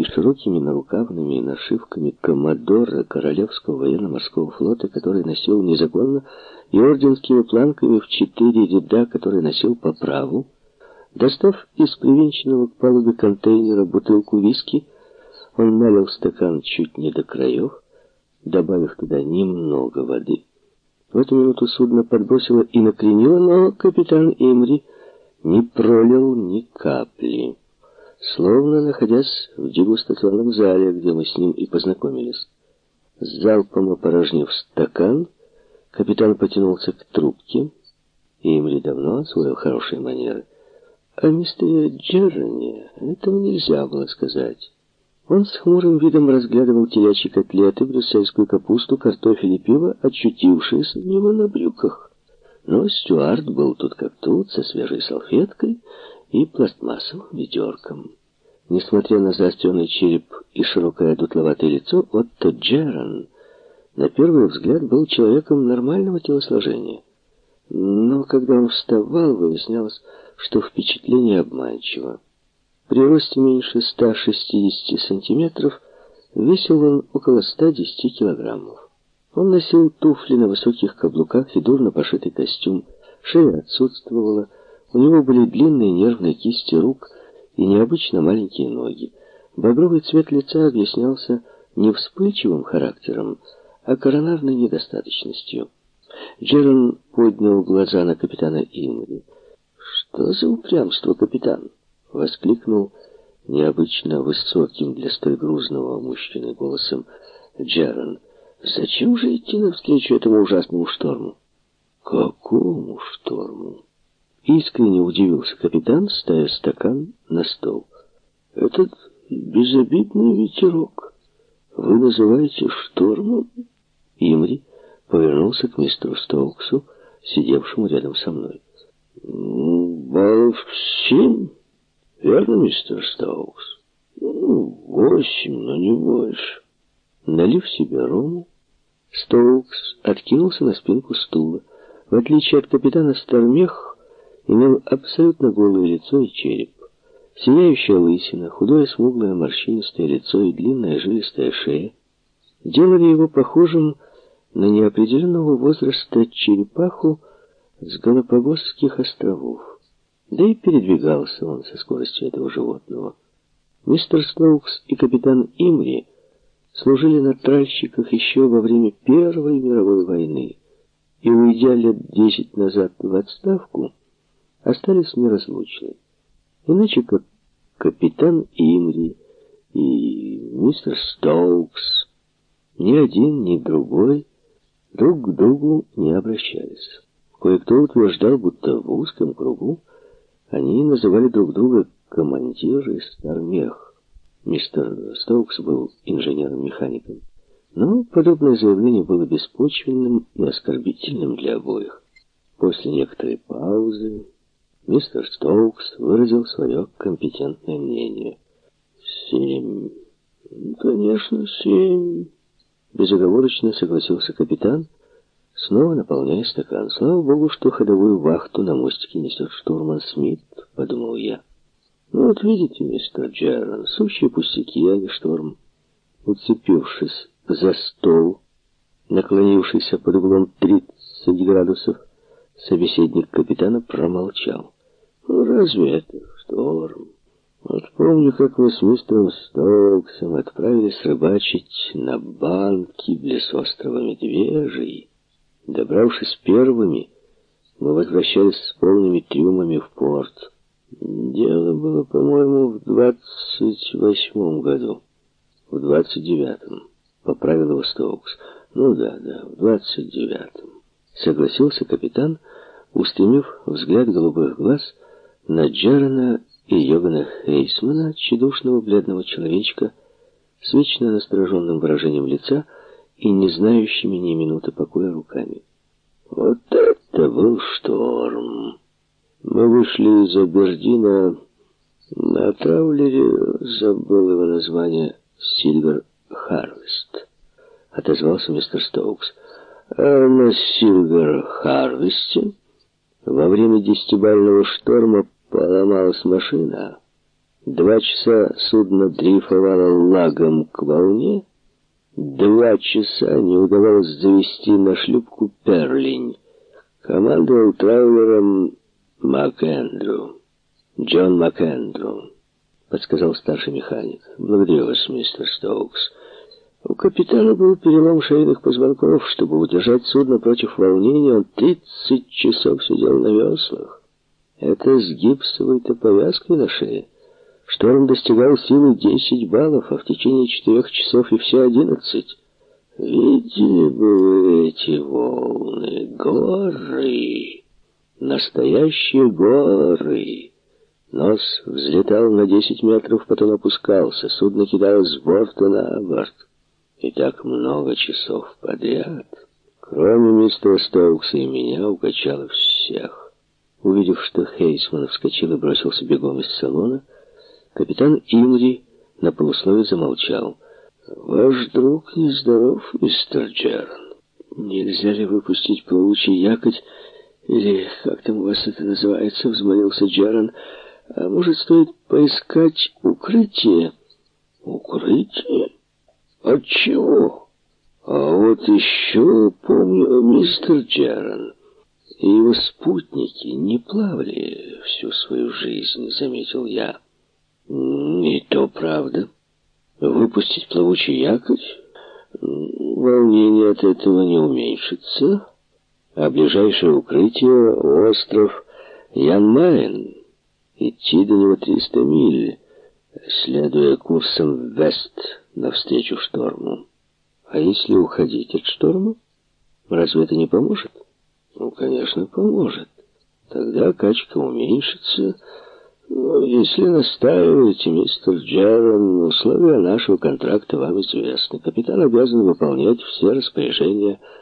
и широкими нарукавными нашивками коммодора Королевского военно-морского флота, который носил незаконно, и орденскими планками в четыре ряда, который носил по праву, достав из привинченного к палубе контейнера бутылку виски, он налил стакан чуть не до краев, добавив туда немного воды. В эту минуту судно подбросило и накренило, но капитан Имри не пролил ни капли словно находясь в дегустационном зале, где мы с ним и познакомились. Залпом опорожнив стакан, капитан потянулся к трубке, и Эмили давно освоил хорошие манеры. О мистере Джерроне этого нельзя было сказать. Он с хмурым видом разглядывал телячьи котлеты, брюссельскую капусту, картофель и пиво, очутившиеся у него на брюках. Но Стюарт был тут как тут, со свежей салфеткой, и пластмассовым ведерком. Несмотря на заостренный череп и широкое дутловатое лицо, Отто Джеран на первый взгляд был человеком нормального телосложения. Но когда он вставал, выяснялось, что впечатление обманчиво. При росте меньше 160 сантиметров весил он около 110 килограммов. Он носил туфли на высоких каблуках и дурно пошитый костюм, шея отсутствовала, у него были длинные нервные кисти рук и необычно маленькие ноги. Багровый цвет лица объяснялся не вспыльчивым характером, а коронарной недостаточностью. Джерон поднял глаза на капитана Имри. «Что за упрямство, капитан?» — воскликнул необычно высоким для столь грузного мужчины голосом Джерон. «Зачем же идти навстречу этому ужасному шторму?» «Какому шторму?» Искренне удивился капитан, ставя стакан на стол. «Этот безобидный ветерок вы называете штормом?» Имри повернулся к мистеру Стоуксу, сидевшему рядом со мной. «Баллов семь, верно, мистер Стоукс? Ну, восемь, но не больше». Налив себе рому, Стоукс откинулся на спинку стула. В отличие от капитана Стармех, имел абсолютно голое лицо и череп. Сияющая лысина, худое смуглое морщинистое лицо и длинная жилистая шея делали его похожим на неопределенного возраста черепаху с Галапагосских островов. Да и передвигался он со скоростью этого животного. Мистер Стоукс и капитан Имри служили на тральщиках еще во время Первой мировой войны, и, уйдя лет десять назад в отставку, остались неразлучны. Иначе как капитан Имри и мистер Стоукс ни один, ни другой друг к другу не обращались. Кое-кто утверждал, будто в узком кругу они называли друг друга командир и стармех. Мистер Стоукс был инженером-механиком. Но подобное заявление было беспочвенным и оскорбительным для обоих. После некоторой паузы Мистер Стоукс выразил свое компетентное мнение. «Семь. Конечно, семь». Безоговорочно согласился капитан, снова наполняя стакан. «Слава богу, что ходовую вахту на мостике несет штурман Смит», — подумал я. «Ну вот видите, мистер Джеррон, сущие пустяки, а не шторм». Уцепившись за стол, наклонившийся под углом 30 градусов, собеседник капитана промолчал. Разве это шторм? Вот помню, как мы с мистером Стоуксом отправились рыбачить на банке близ острова Медвежий. Добравшись первыми, мы возвращались с полными трюмами в порт. Дело было, по-моему, в двадцать восьмом году. В двадцать девятом, поправил его Стоукс. Ну да, да, в двадцать девятом. Согласился капитан, устремив взгляд голубых глаз на Джерена и Йогана Хейсмана, тщедушного бледного человечка, с вечно настороженным выражением лица и не знающими ни минуты покоя руками. Вот это был шторм! Мы вышли из Абердина на траулере, забыл его название, Сильвер Харвест. Отозвался мистер Стоукс. А на Сильвер Харвесте во время десятибального шторма поломалась машина. Два часа судно дрейфовало лагом к волне. Два часа не удавалось завести на шлюпку Перлинь. Командовал траулером МакЭндрю. Джон МакЭндрю, подсказал старший механик. Благодарю вас, мистер Стоукс. У капитана был перелом шейных позвонков. Чтобы удержать судно против волнения, он тридцать часов сидел на веслах. Это с гипсовой-то повязкой на шее. Шторм достигал силы 10 баллов, а в течение четырех часов и все одиннадцать. Видели бы вы эти волны, горы, настоящие горы. Нос взлетал на десять метров, потом опускался, судно кидалось с борта на борт. И так много часов подряд. Кроме мистера Стоукса и меня укачало всех. Увидев, что Хейсман вскочил и бросился бегом из салона, Капитан Имри на полуслове замолчал. «Ваш друг нездоров, мистер Джерон. Нельзя ли выпустить плавучий якорь, или как там у вас это называется?» — взмолился Джерон. «А может, стоит поискать укрытие?» «Укрытие? От чего?» «А вот еще помню мистер Джерон» и его спутники не плавали всю свою жизнь, заметил я. И то правда. Выпустить плавучий якорь? Волнение от этого не уменьшится. А ближайшее укрытие — остров Янмайн. Идти до него 300 миль, следуя курсом в вест навстречу шторму. А если уходить от шторма? Разве это не поможет? Ну, конечно, поможет. Тогда качка уменьшится, ну, если настаиваете, мистер Джерон, условия нашего контракта вам известны. Капитан обязан выполнять все распоряжения